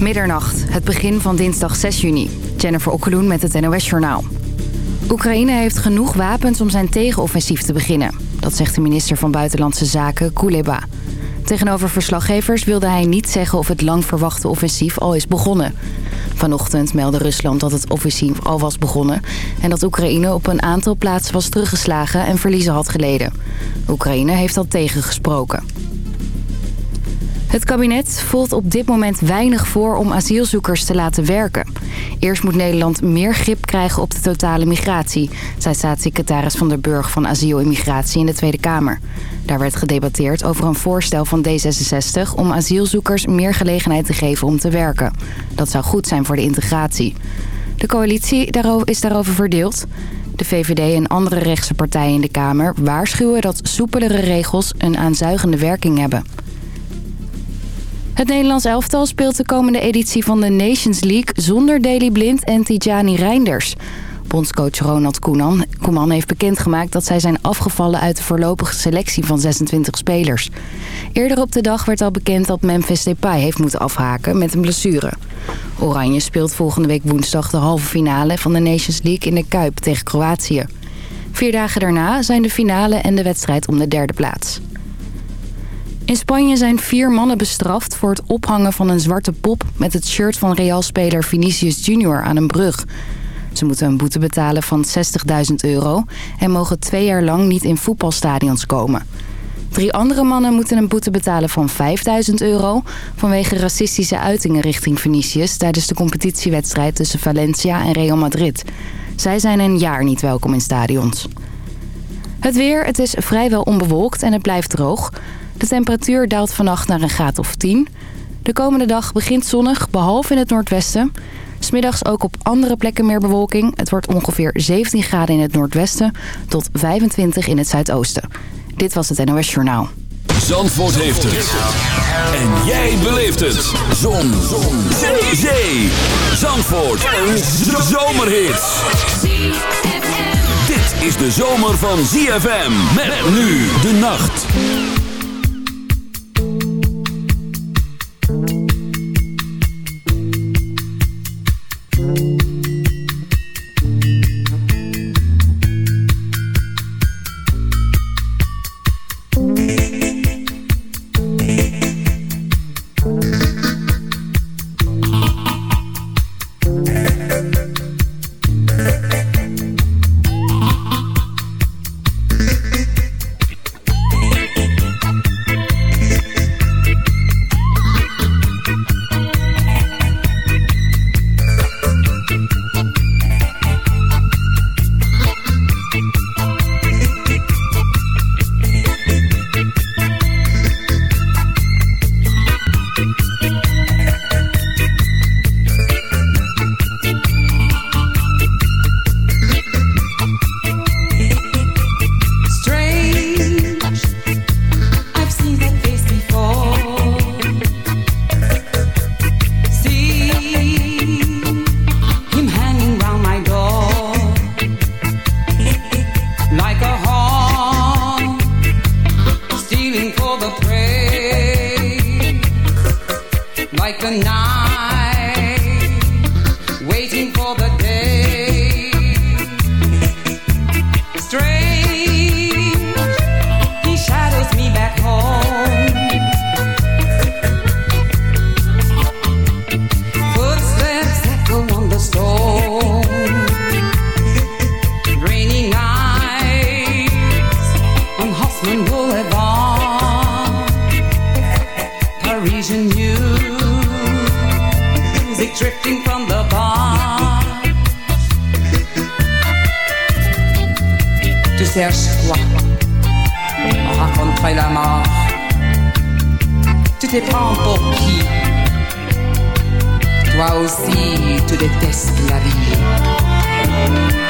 Middernacht, het begin van dinsdag 6 juni. Jennifer Okkeloen met het NOS Journaal. Oekraïne heeft genoeg wapens om zijn tegenoffensief te beginnen. Dat zegt de minister van Buitenlandse Zaken, Kuleba. Tegenover verslaggevers wilde hij niet zeggen of het lang verwachte offensief al is begonnen. Vanochtend meldde Rusland dat het offensief al was begonnen... en dat Oekraïne op een aantal plaatsen was teruggeslagen en verliezen had geleden. Oekraïne heeft dat tegengesproken. Het kabinet voelt op dit moment weinig voor om asielzoekers te laten werken. Eerst moet Nederland meer grip krijgen op de totale migratie... zei staatssecretaris Van der Burg van Asiel en Migratie in de Tweede Kamer. Daar werd gedebatteerd over een voorstel van D66... om asielzoekers meer gelegenheid te geven om te werken. Dat zou goed zijn voor de integratie. De coalitie is daarover verdeeld. De VVD en andere rechtse partijen in de Kamer waarschuwen dat soepelere regels een aanzuigende werking hebben. Het Nederlands elftal speelt de komende editie van de Nations League zonder Daley Blind en Tijani Reinders. Bondscoach Ronald Koeman, Koeman heeft bekendgemaakt dat zij zijn afgevallen uit de voorlopige selectie van 26 spelers. Eerder op de dag werd al bekend dat Memphis Depay heeft moeten afhaken met een blessure. Oranje speelt volgende week woensdag de halve finale van de Nations League in de Kuip tegen Kroatië. Vier dagen daarna zijn de finale en de wedstrijd om de derde plaats. In Spanje zijn vier mannen bestraft voor het ophangen van een zwarte pop... met het shirt van Real-speler Vinicius Junior aan een brug. Ze moeten een boete betalen van 60.000 euro... en mogen twee jaar lang niet in voetbalstadions komen. Drie andere mannen moeten een boete betalen van 5.000 euro... vanwege racistische uitingen richting Vinicius... tijdens de competitiewedstrijd tussen Valencia en Real Madrid. Zij zijn een jaar niet welkom in stadions. Het weer, het is vrijwel onbewolkt en het blijft droog... De temperatuur daalt vannacht naar een graad of 10. De komende dag begint zonnig, behalve in het noordwesten. Smiddags ook op andere plekken meer bewolking. Het wordt ongeveer 17 graden in het noordwesten tot 25 in het zuidoosten. Dit was het NOS Journaal. Zandvoort heeft het. En jij beleeft het. Zon. Zon. Zee. Zee. Zandvoort. Een zomerhit. Dit is de zomer van ZFM. Met nu de nacht. like a knife. cherches quoi On la mort. Tu te prends pour qui? Toi aussi, tu détestes la vie.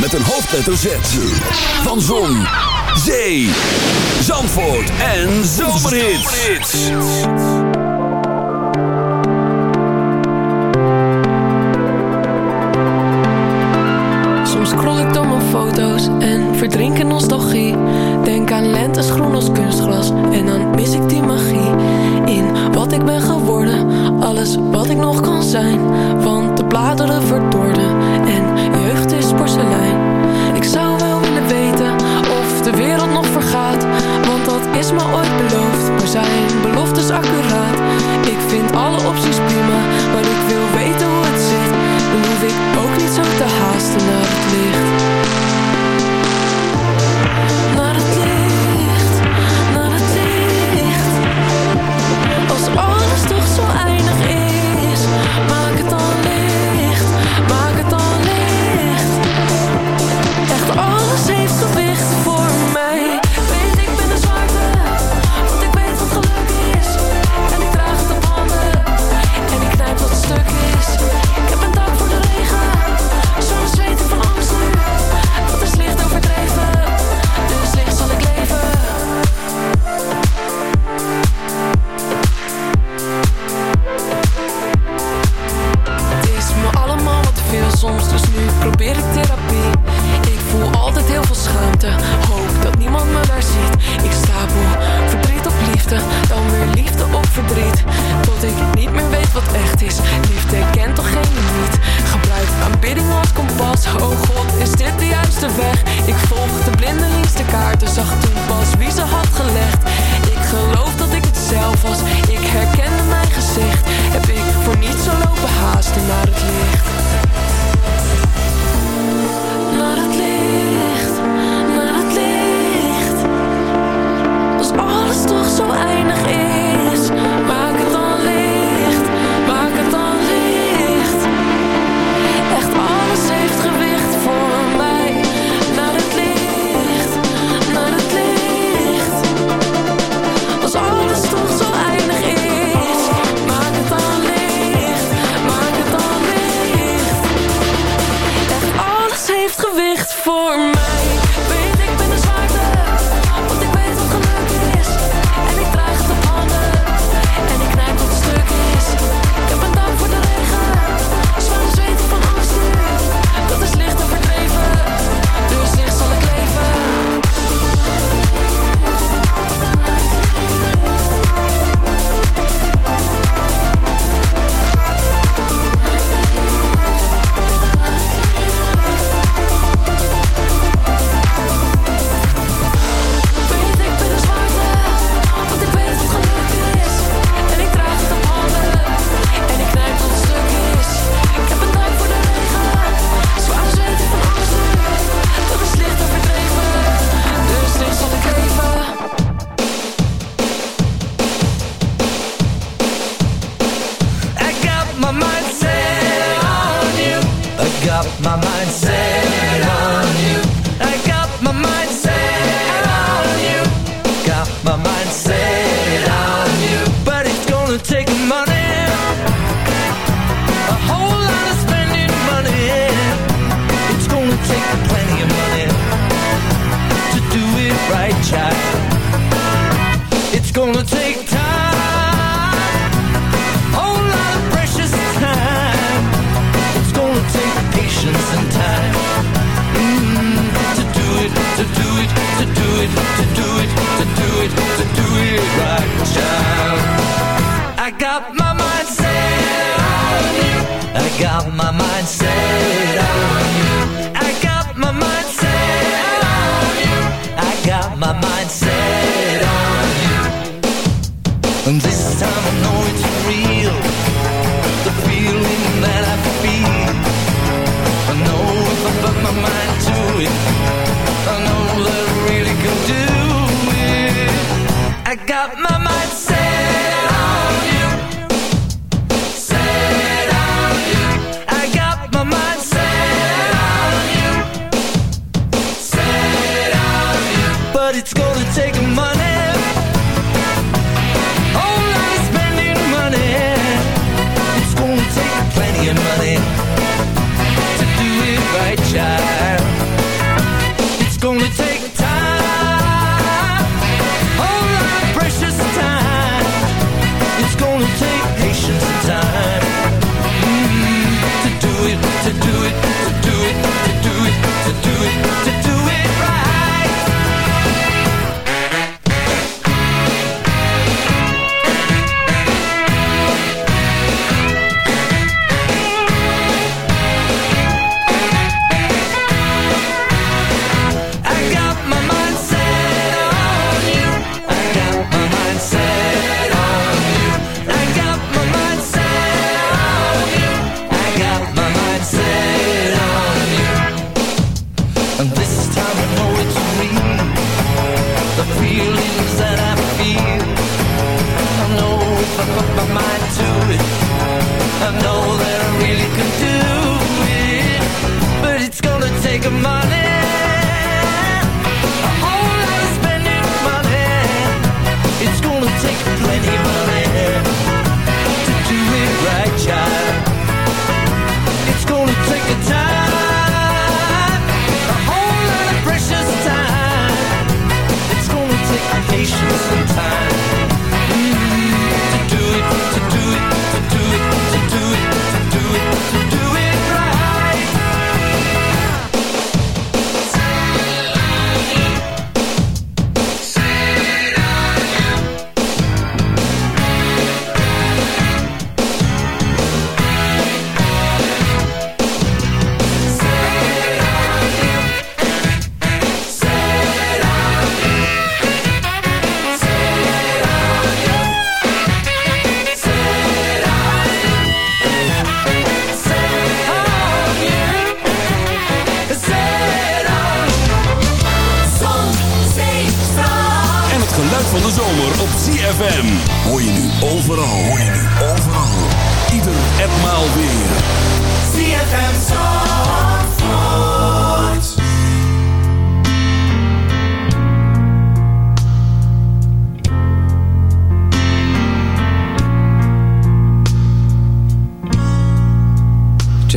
Met een hoofdletter Z. Van Zon, Zee, Zandvoort en Zomerhits. Soms scroll ik door mijn foto's en verdrink in nostalgie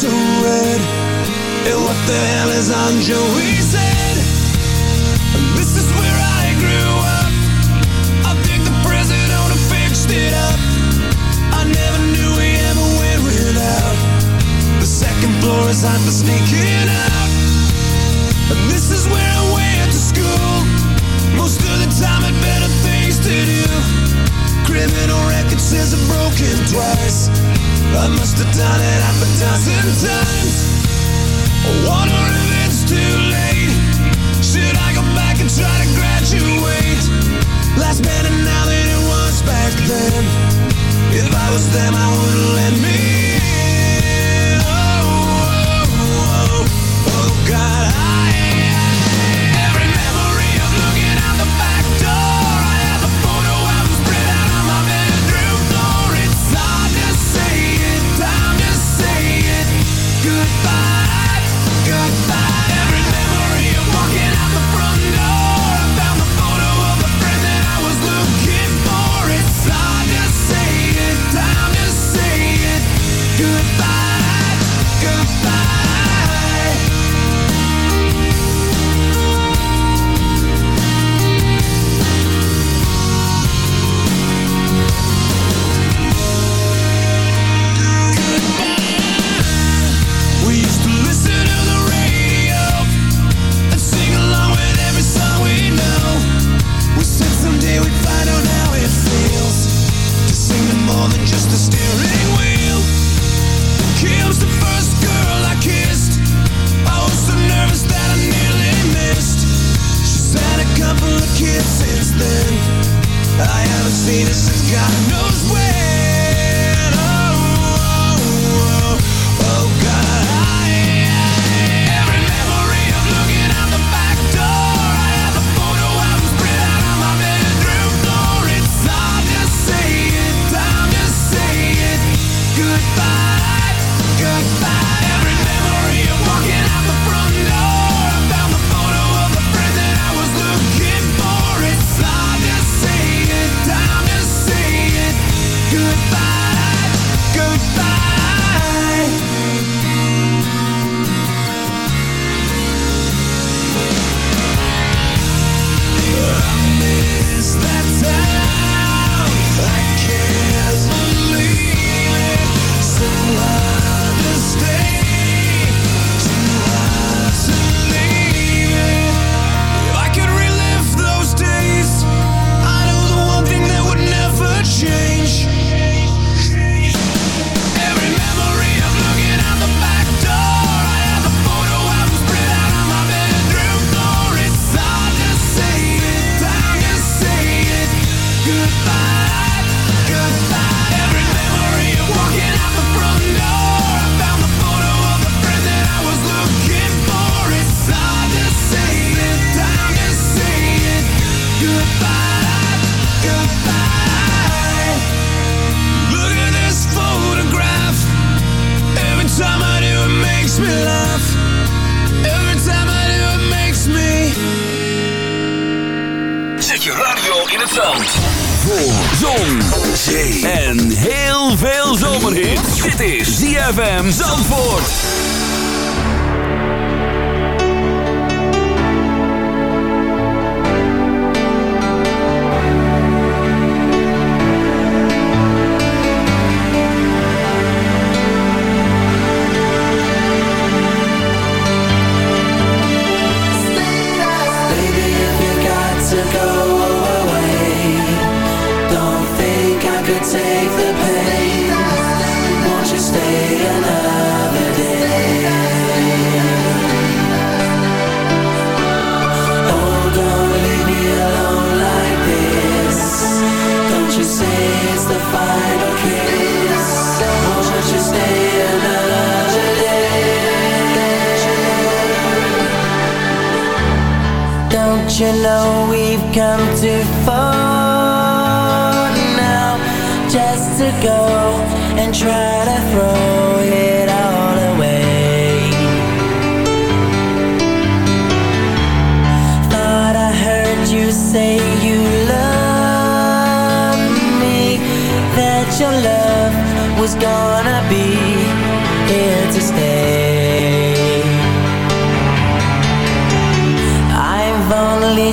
So red And what the hell is on Joey's said? This is where I grew up. I think the president fixed it up. I never knew we ever went without. The second floor is hot for sneaking out. And this is where I went to school. Most of the time had better things to do. Criminal record says I've broken twice. I must have done it half a dozen times. I wonder if it's too late. Should I go back and try to graduate? Last better now than it was back then. If I was them I wouldn't let me see this has knows where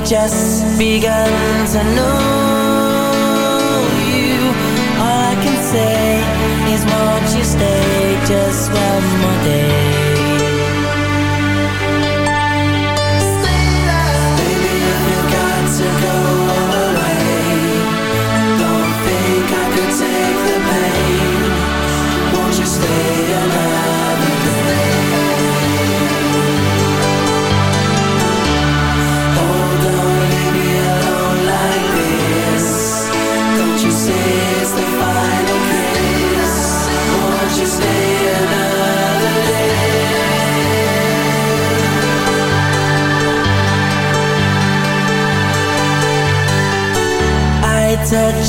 just begun to know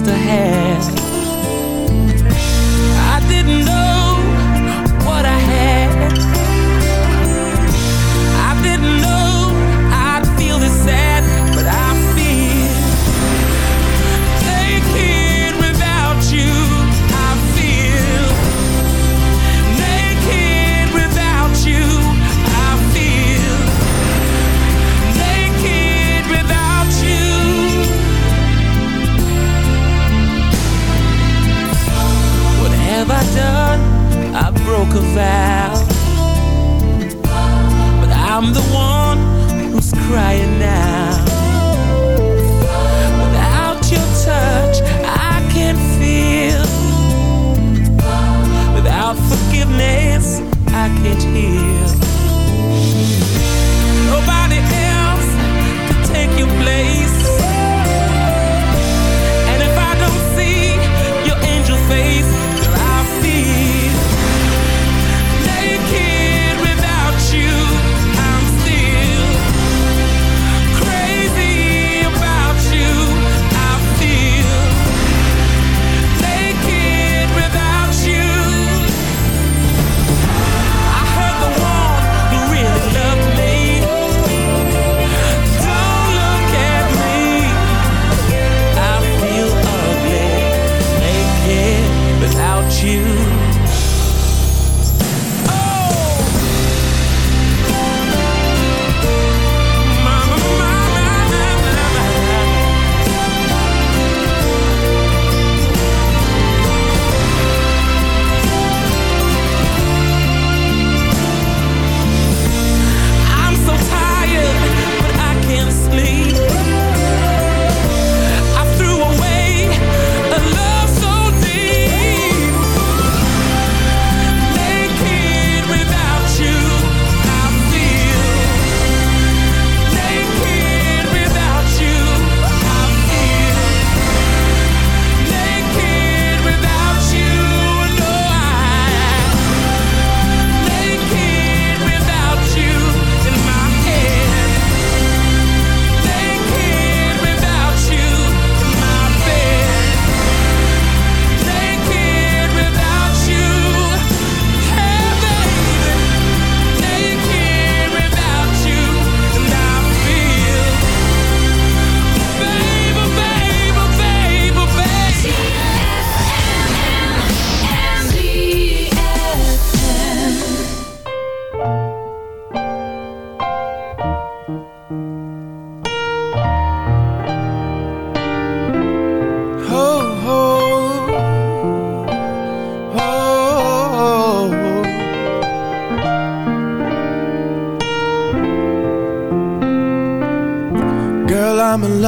just ahead.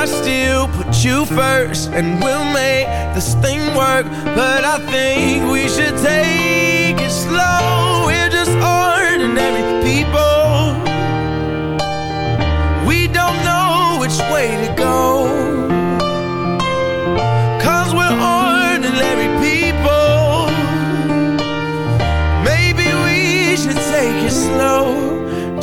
I still put you first. And we'll make this thing work. But I think we should take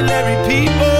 ordinary people.